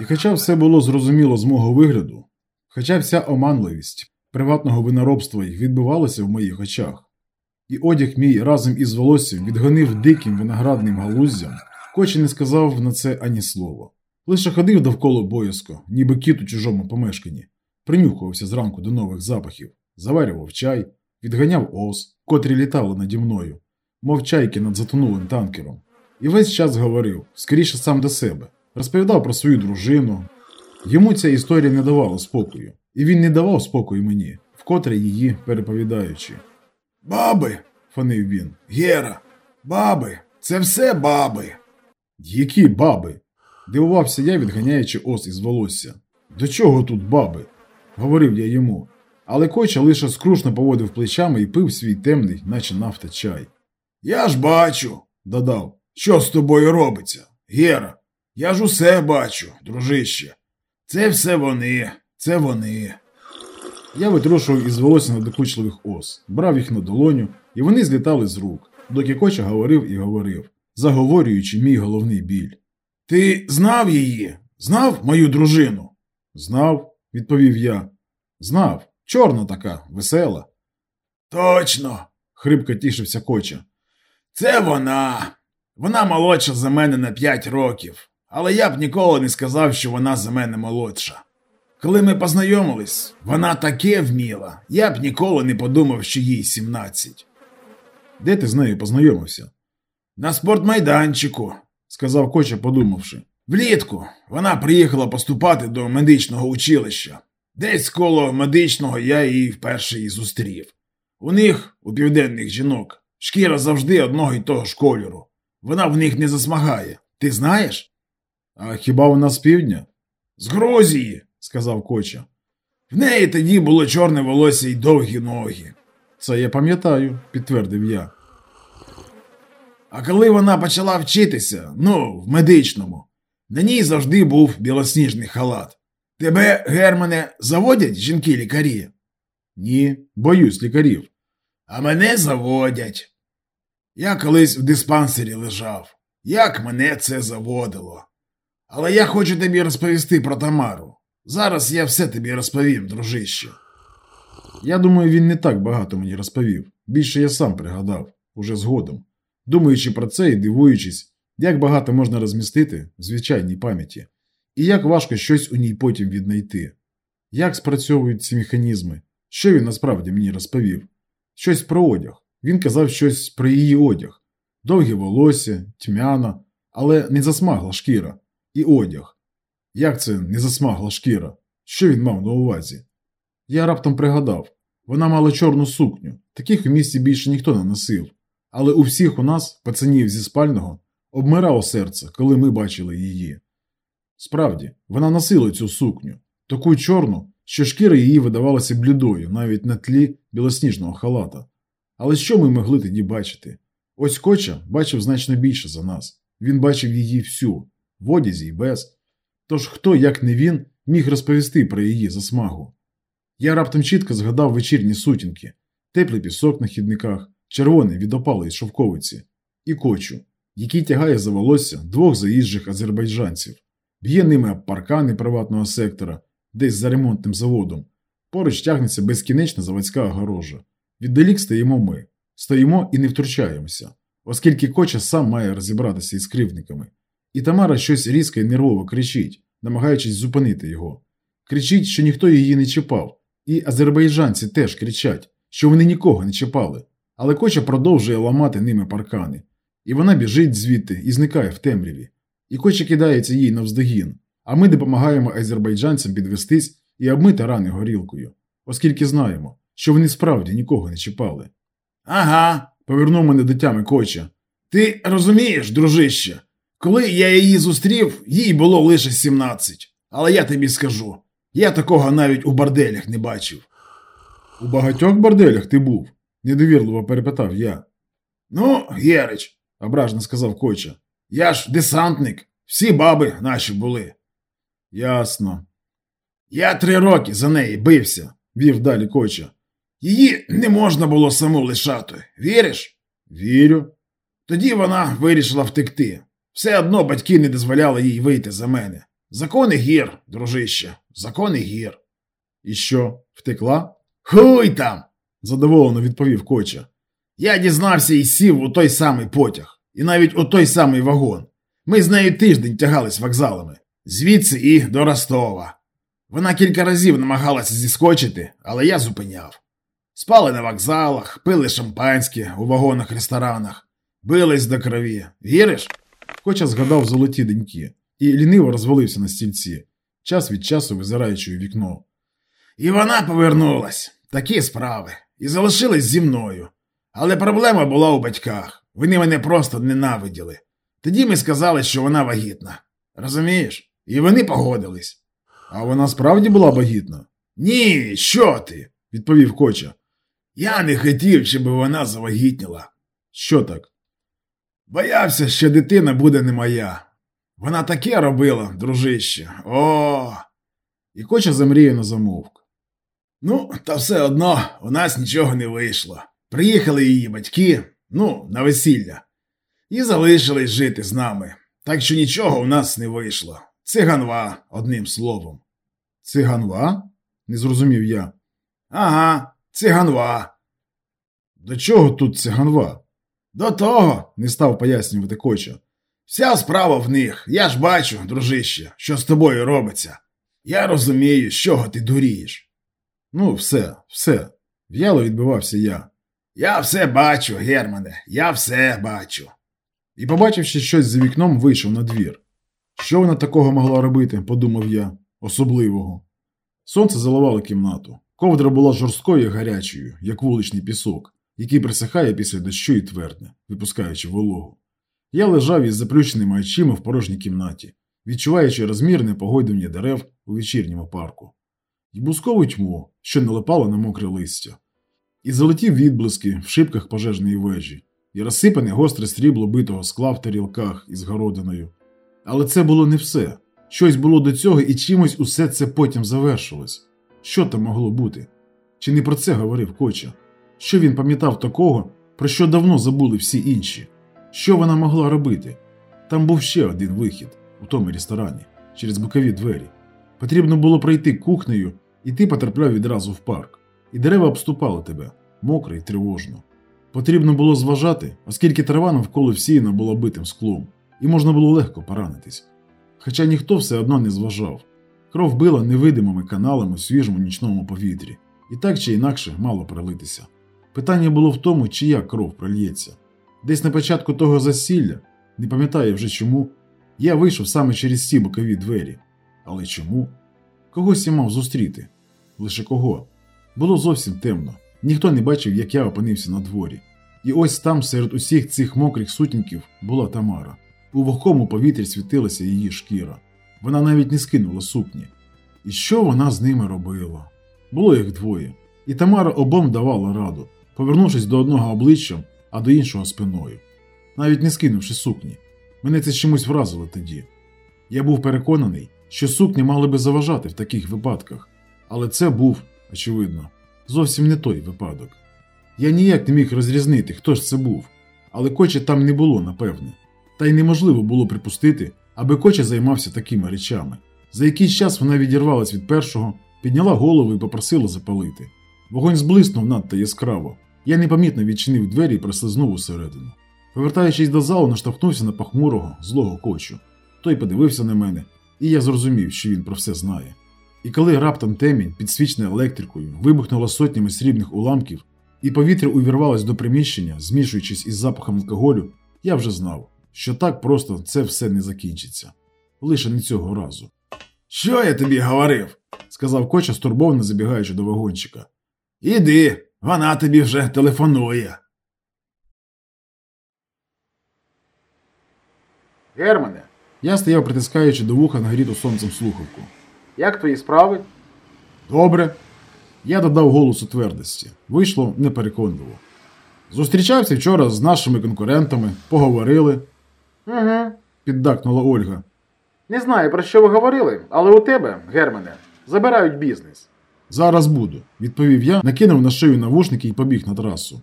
І хоча все було зрозуміло з мого вигляду, хоча вся оманливість приватного виноробства їх відбивалася в моїх очах, і одяг мій разом із волоссям відгонив диким виноградним галуздям, Кочі не сказав на це ані слова. Лише ходив довкола боязко, ніби кіт у чужому помешканні, принюхувався зранку до нових запахів, заварював чай, відганяв ос, котрі літали наді мною, мов чайки над затонулим танкером. І весь час говорив, скоріше сам до себе, розповідав про свою дружину. Йому ця історія не давала спокою, і він не давав спокою мені, вкотре її переповідаючи. Баби, фонив він, Гера, баби, це все баби. Які баби? Дивувався я, відганяючи ос із волосся. До чого тут баби? говорив я йому. Але коча лише скрушно поводив плечами і пив свій темний, наче нафта чай. Я ж бачу, додав, що з тобою робиться. Гера, я ж усе бачу, дружище. Це все вони, це вони. Я витрушував із волосся надокучливих ос, брав їх на долоню, і вони злітали з рук, доки коча говорив і говорив, заговорюючи мій головний біль. Ти знав її? Знав мою дружину? Знав, відповів я. Знав, чорна така, весела. Точно, хрипко тішився коча. Це вона. Вона молодша за мене на п'ять років, але я б ніколи не сказав, що вона за мене молодша. Коли ми познайомились, вона таке вміла, я б ніколи не подумав, що їй 17. Де ти з нею познайомився? На спортмайданчику, сказав Коча, подумавши. Влітку вона приїхала поступати до медичного училища. Десь коло медичного я її вперше і зустрів. У них, у південних жінок, шкіра завжди одного й того ж кольору. Вона в них не засмагає. Ти знаєш? А хіба вона з півдня? З Грузії, сказав Коча. В неї тоді було чорне волосся й довгі ноги. Це я пам'ятаю, підтвердив я. А коли вона почала вчитися, ну, в медичному, на ній завжди був білосніжний халат. Тебе, Германе, заводять жінки лікарі? Ні, боюсь лікарів. А мене заводять. Я колись в диспансері лежав. Як мене це заводило. Але я хочу тобі розповісти про Тамару. Зараз я все тобі розповім, дружище. Я думаю, він не так багато мені розповів. Більше я сам пригадав, уже згодом, думаючи про це і дивуючись, як багато можна розмістити в звичайній пам'яті, і як важко щось у ній потім віднайти. Як спрацьовують ці механізми? Що він насправді мені розповів? Щось про одяг. Він казав щось про її одяг. Довгі волосся, тьмяна, але не засмагла шкіра. І одяг. Як це не засмагла шкіра? Що він мав на увазі? Я раптом пригадав вона мала чорну сукню, таких у місті більше ніхто не носив. Але у всіх у нас, пацанів зі спального, обмирало серце, коли ми бачили її. Справді, вона носила цю сукню, таку чорну, що шкіра її видавалася блідою навіть на тлі білосніжного халата. Але що ми могли тоді бачити? Ось Коча бачив значно більше за нас. Він бачив її всю, в одязі й без. Тож хто, як не він, міг розповісти про її засмагу? Я раптом чітко згадав вечірні сутінки, теплий пісок на хідниках, червоний від опалої шовковиці, і кочу, який тягає за волосся двох заїжджих азербайджанців, б'є ними паркани приватного сектора, десь за ремонтним заводом. Поруч тягнеться безкінечна заводська огорожа. Віддалік стоїмо ми, стоїмо і не втручаємося, оскільки коча сам має розібратися із кривдниками. І Тамара щось різко і нервово кричить, намагаючись зупинити його. Кричить, що ніхто її не чіпав, і азербайджанці теж кричать, що вони нікого не чіпали. Але коча продовжує ламати ними паркани. І вона біжить звідти і зникає в темряві. І коча кидається їй навздогін, а ми допомагаємо азербайджанцям підвестись і обмити рани горілкою, оскільки знаємо, що вони справді нікого не чіпали. Ага, повернув мене до тями коча. Ти розумієш, дружище, коли я її зустрів, їй було лише 17. Але я тобі скажу, я такого навіть у борделях не бачив. У багатьох борделях ти був? недовірливо перепитав я. Ну, Герич, ображно сказав Коча. Я ж десантник, всі баби наші були. Ясно. Я три роки за неї бився, вів далі Коча. Її не можна було саму лишати. Віриш? Вірю. Тоді вона вирішила втекти. Все одно батьки не дозволяли їй вийти за мене. Закони гір, дружище, закони гір. І що, втекла? Хуй там! задоволено відповів Коча. Я дізнався і сів у той самий потяг, і навіть у той самий вагон. Ми з нею тиждень тягались вокзалами, звідси і до Ростова. Вона кілька разів намагалася зіскочити, але я зупиняв. Спали на вокзалах, пили шампанське у вагонах-ресторанах, бились до крові. Віриш? Коча згадав золоті деньки і ліниво розвалився на стільці, час від часу визираючи у вікно. І вона повернулась. Такі справи. І залишилась зі мною. Але проблема була у батьках. Вони мене просто ненавиділи. Тоді ми сказали, що вона вагітна. Розумієш? І вони погодились. А вона справді була вагітна? Ні, що ти? відповів Коча. Я не хотів, щоб вона завагітніла. Що так? Боявся, що дитина буде не моя. Вона таке робила, дружище. О. І Коча замріяно замовк. Ну, та все одно у нас нічого не вийшло. Приїхали її батьки, ну, на весілля, і залишились жити з нами. Так що нічого у нас не вийшло. Циганва, одним словом. Циганва? не зрозумів я. Ага, циганва. До чого тут циганва? До того, не став пояснювати Коча. Вся справа в них. Я ж бачу, дружище, що з тобою робиться. Я розумію, з чого ти дурієш. Ну, все, все. В'яло відбивався я. Я все бачу, Германе, я все бачу. І, побачивши щось за вікном, вийшов на двір. Що вона такого могла робити, подумав я, особливого. Сонце заливало кімнату. Ковдра була жорсткою і гарячою, як вуличний пісок, який присихає після дощу і твердне, випускаючи вологу. Я лежав із заплющеними очима в порожній кімнаті, відчуваючи розмірне погойдування дерев у вечірньому парку, і бускову тьму, що налипало на мокре листя, і залетів відблиски в шибках пожежної вежі, і розсипане гостре срібло битого скла в тарілках із городиною. Але це було не все. Щось було до цього, і чимось усе це потім завершилось. Що там могло бути? Чи не про це говорив Коча? Що він пам'ятав такого, про що давно забули всі інші? Що вона могла робити? Там був ще один вихід у тому ресторані, через бокові двері. Потрібно було пройти кухнею, і ти потрапляв відразу в парк. І дерева обступали тебе, мокро і тривожно. Потрібно було зважати, оскільки трава навколо всіяна була битим склом, і можна було легко поранитись. Хоча ніхто все одно не зважав. Кров била невидимими каналами у свіжому нічному повітрі, і так чи інакше мало пролитися. Питання було в тому, чия кров прольється. Десь на початку того засілля, не пам'ятаю вже чому, я вийшов саме через ці бокові двері. Але чому? Когось я мав зустріти. Лише кого? Було зовсім темно. Ніхто не бачив, як я опинився на дворі. І ось там, серед усіх цих мокрих сутінків, була Тамара. У вогкому повітрі світилася її шкіра. Вона навіть не скинула сукні. І що вона з ними робила? Було їх двоє, і Тамара обом давала раду, повернувшись до одного обличчям, а до іншого спиною. Навіть не скинувши сукні. Мене це чомусь вразило тоді. Я був переконаний, що сукні мали би заважати в таких випадках, але це був, очевидно, зовсім не той випадок. Я ніяк не міг розрізнити, хто ж це був, але коча там не було, напевне. Та й неможливо було припустити, аби коча займався такими речами. За якийсь час вона відірвалась від першого, підняла голову і попросила запалити. Вогонь зблиснув надто яскраво. Я непомітно відчинив двері і прослизнув усередину. Повертаючись до залу, наштовхнувся на похмурого, злого кочу. Той подивився на мене, і я зрозумів, що він про все знає. І коли раптом темінь, підсвічена електрикою, вибухнула сотнями срібних уламків, і повітря увірвалось до приміщення, змішуючись із запахом алкоголю, я вже знав, що так просто це все не закінчиться. Лише не цього разу. Що я тобі говорив? сказав коча, стурбовано забігаючи до вагончика. Іди, вона тобі вже телефонує. Германе. Я стояв, притискаючи до вуха нагріту сонцем слухавку. Як твої справи? Добре. Я додав голосу твердості. Вийшло непереконливо. Зустрічався вчора з нашими конкурентами, поговорили. Угу, піддакнула Ольга. Не знаю, про що ви говорили, але у тебе, Германе, забирають бізнес. Зараз буду, відповів я, накинув на шию навушники і побіг на трасу.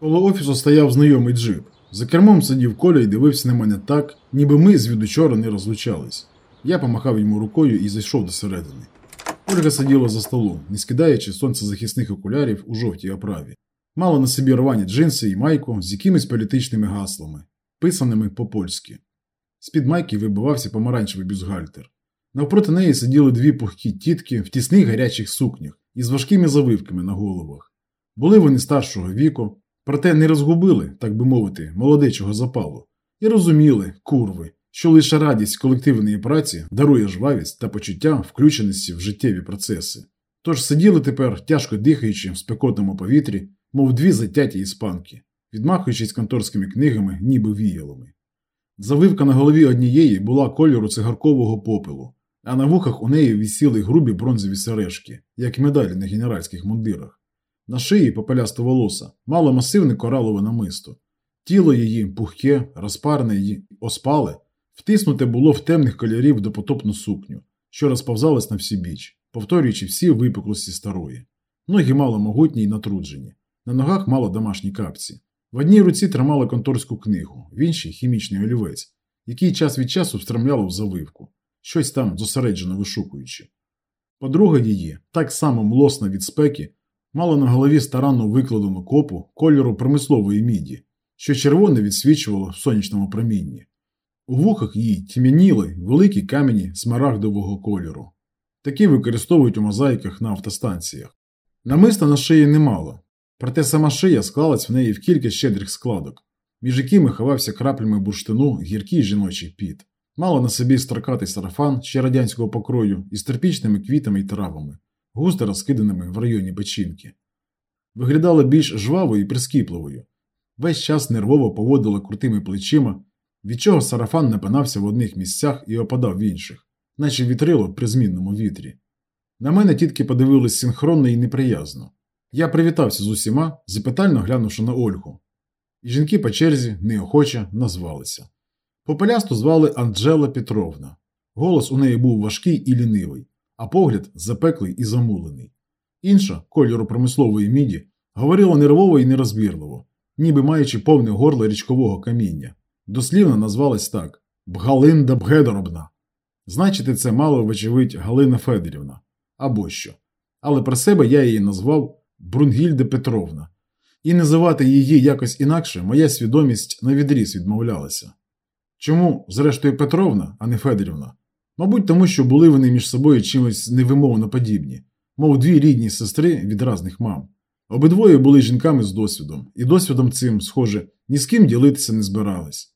Коло офісу стояв знайомий джип. За кермом сидів Коля і дивився на мене так, ніби ми звідучора не розлучались. Я помахав йому рукою і зайшов до середини. Ольга сиділа за столом, не скидаючи сонцезахисних окулярів у жовтій оправі. Мала на собі рвані джинси і майку з якимись політичними гаслами, писаними по-польськи. З-під майки вибивався помаранчевий бюстгальтер. Навпроти неї сиділи дві пухкі тітки в тісних гарячих сукнях із важкими завивками на головах. Були вони старшого віку, проте не розгубили, так би мовити, молодечого запалу, і розуміли, курви, що лише радість колективної праці дарує жвавість та почуття включеності в життєві процеси. Тож сиділи тепер, тяжко дихаючи в спекотному повітрі, мов дві затяті іспанки, відмахуючись конторськими книгами, ніби віялами. Завивка на голові однієї була кольору цигаркового попелу, а на вухах у неї висіли грубі бронзові сережки, як медалі на генеральських мундирах. На шиї попелясто волоса мало масивне коралове намисто. Тіло її пухке, розпарне й оспале, втиснуте було в темних кольорів допотопну сукню, що розповзалась на всі біч, повторюючи всі випуклості старої. Ноги мало могутні й натруджені, на ногах мало домашні капці. В одній руці тримала конторську книгу, в іншій хімічний олівець, який час від часу встромляло в заливку, щось там зосереджено вишукуючи. Подруга її, так само млосна від спеки, мала на голові старанно викладену копу кольору промислової міді, що червоне відсвічувало в сонячному промінні. У вухах її тьмяніли великі камені смарагдового кольору. Такі використовують у мозаїках на автостанціях. Намиста на шиї немало, проте сама шия склалась в неї в кілька щедрих складок, між якими ховався краплями бурштину гіркий жіночий піт. Мала на собі строкатий сарафан ще радянського покрою із терпічними квітами й травами, густо розкиданими в районі печінки. Виглядала більш жвавою і прискіпливою. Весь час нервово поводила крутими плечима, від чого сарафан напинався в одних місцях і опадав в інших, наче вітрило при змінному вітрі. На мене тітки подивились синхронно і неприязно. Я привітався з усіма, запитально глянувши на Ольгу. І жінки по черзі неохоче назвалися. Попелясту звали Анджела Петровна. Голос у неї був важкий і лінивий, а погляд запеклий і замулений. Інша, кольору промислової міді, говорила нервово і нерозбірливо, ніби маючи повне горло річкового каміння. Дослівно назвалась так Бгалинда Бгедоробна. Значити це мало, вочевидь, Галина Федорівна або що. Але про себе я її назвав Брунгільда Петровна, і називати її якось інакше моя свідомість на відріз відмовлялася. Чому, зрештою, Петровна, а не Федорівна? Мабуть, тому що були вони між собою чимось невимовно подібні, мов дві рідні сестри від разних мам. Обидвоє були жінками з досвідом, і досвідом цим, схоже, ні з ким ділитися не збирались.